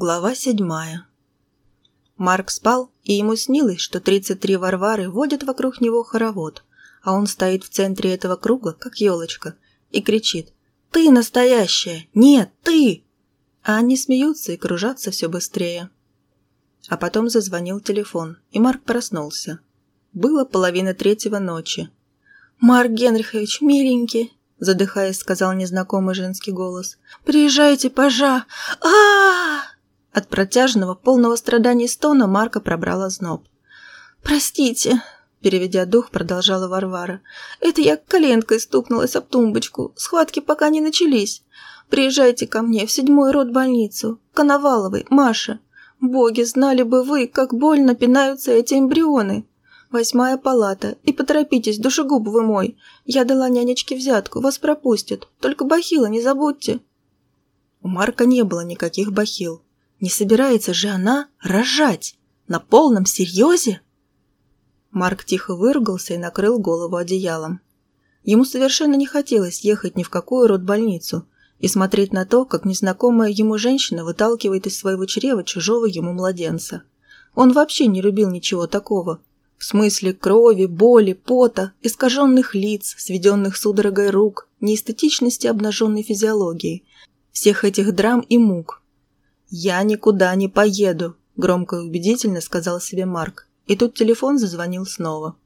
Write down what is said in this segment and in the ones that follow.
Глава седьмая. Марк спал, и ему снилось, что 33 Варвары водят вокруг него хоровод, а он стоит в центре этого круга, как елочка, и кричит «Ты настоящая! Нет, ты!» А они смеются и кружатся все быстрее. А потом зазвонил телефон, и Марк проснулся. Было половина третьего ночи. «Марк Генрихович, миленький!» задыхаясь, сказал незнакомый женский голос. «Приезжайте, пожа! а, -а, -а, от протяжного, полного страданий стона Марка пробрала зноб. «Простите», — переведя дух, продолжала Варвара. «Это я коленкой стукнулась об тумбочку. Схватки пока не начались. Приезжайте ко мне в седьмой род больницу. Коноваловой, Маша. Боги, знали бы вы, как больно пинаются эти эмбрионы. Восьмая палата. И поторопитесь, душегуб вы мой. Я дала нянечке взятку, вас пропустят. Только бахила не забудьте». У Марка не было никаких бахил. Не собирается же она рожать? На полном серьезе? Марк тихо выругался и накрыл голову одеялом. Ему совершенно не хотелось ехать ни в какую родбольницу и смотреть на то, как незнакомая ему женщина выталкивает из своего чрева чужого ему младенца. Он вообще не любил ничего такого. В смысле крови, боли, пота, искаженных лиц, сведенных судорогой рук, неэстетичности обнаженной физиологии, всех этих драм и мук, «Я никуда не поеду», – громко и убедительно сказал себе Марк. И тут телефон зазвонил снова.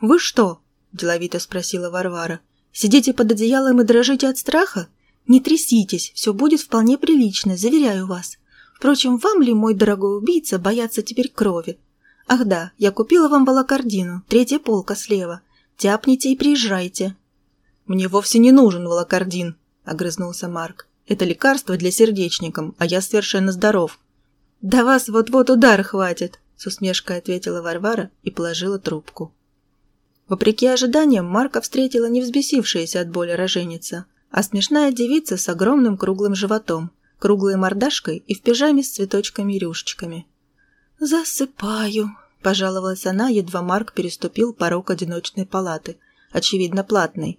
«Вы что?» – деловито спросила Варвара. «Сидите под одеялом и дрожите от страха? Не тряситесь, все будет вполне прилично, заверяю вас. Впрочем, вам ли, мой дорогой убийца, бояться теперь крови? Ах да, я купила вам волокордину, третья полка слева. Тяпните и приезжайте». «Мне вовсе не нужен волокордин», – огрызнулся Марк. Это лекарство для сердечников, а я совершенно здоров». «Да вас вот-вот удар хватит», – с усмешкой ответила Варвара и положила трубку. Вопреки ожиданиям, Марка встретила не взбесившаяся от боли роженица, а смешная девица с огромным круглым животом, круглой мордашкой и в пижаме с цветочками и рюшечками. «Засыпаю», – пожаловалась она, едва Марк переступил порог одиночной палаты, очевидно платной,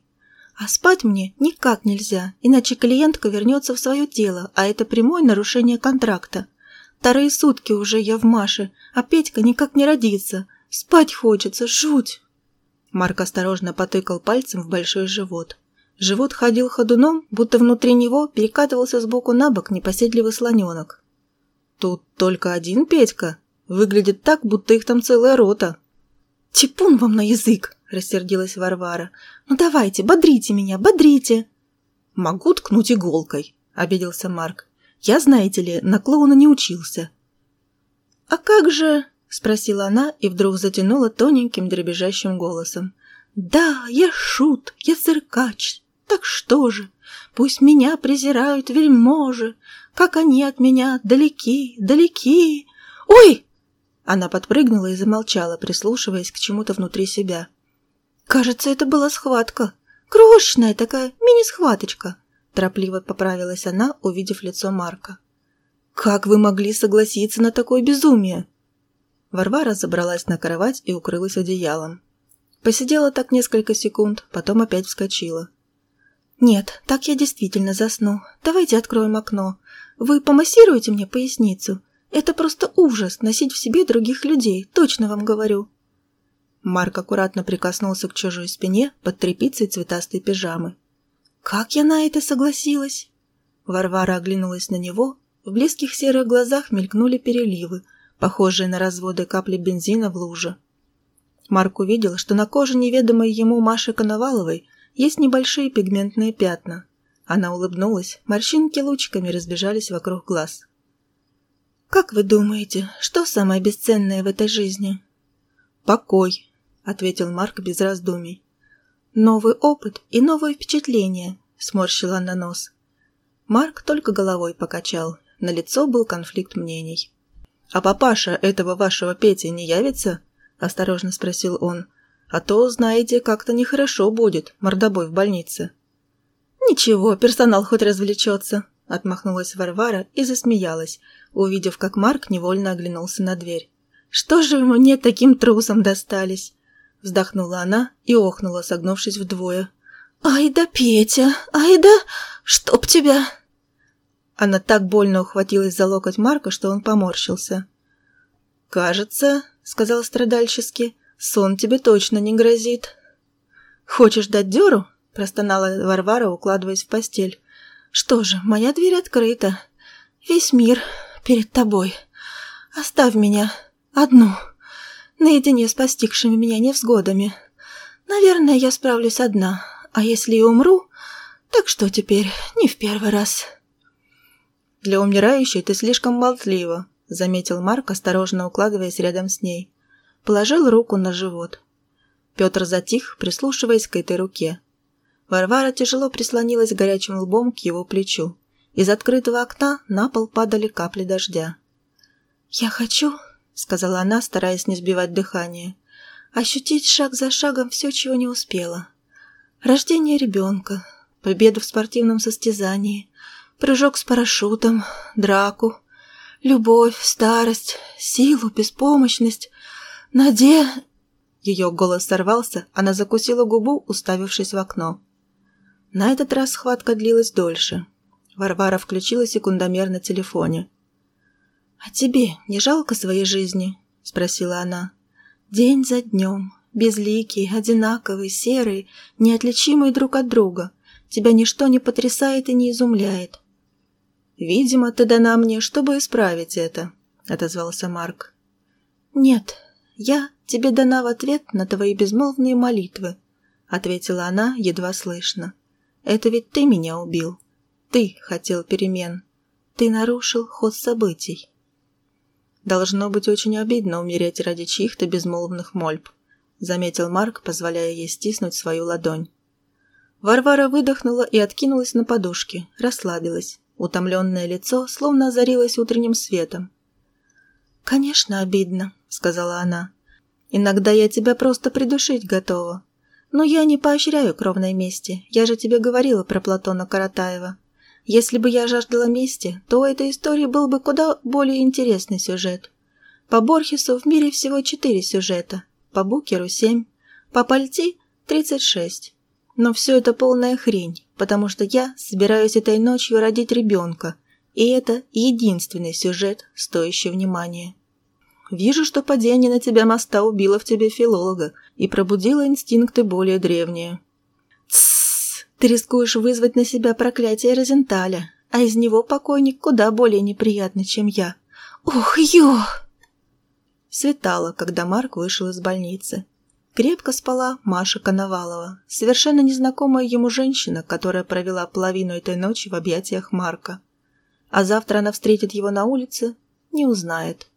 а спать мне никак нельзя, иначе клиентка вернется в свое тело, а это прямое нарушение контракта. Вторые сутки уже я в Маше, а Петька никак не родится. Спать хочется, жуть!» Марк осторожно потыкал пальцем в большой живот. Живот ходил ходуном, будто внутри него перекатывался сбоку на бок непоседливый слоненок. «Тут только один Петька. Выглядит так, будто их там целая рота». «Типун вам на язык!» – рассердилась Варвара. «Ну давайте, бодрите меня, бодрите!» «Могу ткнуть иголкой», – обиделся Марк. «Я, знаете ли, на клоуна не учился». «А как же...» – спросила она и вдруг затянула тоненьким дребезжащим голосом. «Да, я шут, я циркач. Так что же? Пусть меня презирают вельможи, как они от меня далеки, далеки. Ой!» Она подпрыгнула и замолчала, прислушиваясь к чему-то внутри себя. «Кажется, это была схватка. Крошечная такая мини-схваточка», – торопливо поправилась она, увидев лицо Марка. «Как вы могли согласиться на такое безумие?» Варвара забралась на кровать и укрылась одеялом. Посидела так несколько секунд, потом опять вскочила. «Нет, так я действительно засну. Давайте откроем окно. Вы помассируете мне поясницу? Это просто ужас носить в себе других людей, точно вам говорю». Марк аккуратно прикоснулся к чужой спине под тряпицей цветастой пижамы. «Как я на это согласилась?» Варвара оглянулась на него, в близких серых глазах мелькнули переливы, похожие на разводы капли бензина в луже. Марк увидел, что на коже неведомой ему Маши Коноваловой есть небольшие пигментные пятна. Она улыбнулась, морщинки лучиками разбежались вокруг глаз. «Как вы думаете, что самое бесценное в этой жизни?» «Покой», ответил Марк без раздумий. «Новый опыт и новые впечатления», — сморщила она нос. Марк только головой покачал. На лицо был конфликт мнений. «А папаша этого вашего Пети не явится?» – осторожно спросил он. «А то, знаете, как-то нехорошо будет, мордобой в больнице». «Ничего, персонал хоть развлечется», – отмахнулась Варвара и засмеялась, увидев, как Марк невольно оглянулся на дверь. «Что же мне таким трусом достались? Вздохнула она и охнула, согнувшись вдвое. «Ай да, Петя! Ай да! Чтоб тебя!» Она так больно ухватилась за локоть Марка, что он поморщился. «Кажется», — сказал страдальчески, — «сон тебе точно не грозит». «Хочешь дать дёру?» — простонала Варвара, укладываясь в постель. «Что же, моя дверь открыта. Весь мир перед тобой. Оставь меня одну, наедине с постигшими меня невзгодами. Наверное, я справлюсь одна, а если и умру, так что теперь, не в первый раз». «Для умирающей ты слишком болтлива», — заметил Марк, осторожно укладываясь рядом с ней. Положил руку на живот. Петр затих, прислушиваясь к этой руке. Варвара тяжело прислонилась горячим лбом к его плечу. Из открытого окна на пол падали капли дождя. «Я хочу», — сказала она, стараясь не сбивать дыхание, «ощутить шаг за шагом все, чего не успела. Рождение ребенка, победу в спортивном состязании, прыжок с парашютом, драку, любовь, старость, силу, беспомощность, наде...» Ее голос сорвался, она закусила губу, уставившись в окно. На этот раз схватка длилась дольше. Варвара включила секундомер на телефоне. «А тебе не жалко своей жизни?» – спросила она. «День за днем, безликий, одинаковый, серый, неотличимый друг от друга. Тебя ничто не потрясает и не изумляет. «Видимо, ты дана мне, чтобы исправить это», — отозвался Марк. «Нет, я тебе дана в ответ на твои безмолвные молитвы», — ответила она едва слышно. «Это ведь ты меня убил. Ты хотел перемен. Ты нарушил ход событий». «Должно быть очень обидно умереть ради чьих-то безмолвных мольб», — заметил Марк, позволяя ей стиснуть свою ладонь. Варвара выдохнула и откинулась на подушке, расслабилась. Утомленное лицо словно озарилось утренним светом. «Конечно, обидно», — сказала она. «Иногда я тебя просто придушить готова. Но я не поощряю кровной мести. Я же тебе говорила про Платона Каратаева. Если бы я жаждала мести, то у этой истории был бы куда более интересный сюжет. По Борхесу в мире всего четыре сюжета, по Букеру семь, по Пальти тридцать шесть. Но все это полная хрень, потому что я собираюсь этой ночью родить ребенка, и это единственный сюжет, стоящий внимания. Вижу, что падение на тебя моста убило в тебе филолога и пробудило инстинкты более древние. Ты рискуешь вызвать на себя проклятие Розенталя, а из него покойник куда более неприятный, чем я. Ох, ё! Светало, когда Марк вышел из больницы. Крепко спала Маша Коновалова, совершенно незнакомая ему женщина, которая провела половину этой ночи в объятиях Марка. А завтра она встретит его на улице, не узнает.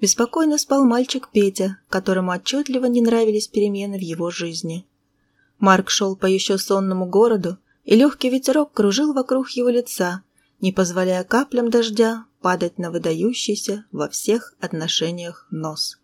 Беспокойно спал мальчик Петя, которому отчетливо не нравились перемены в его жизни. Марк шел по еще сонному городу, и легкий ветерок кружил вокруг его лица, не позволяя каплям дождя падать на выдающийся во всех отношениях нос.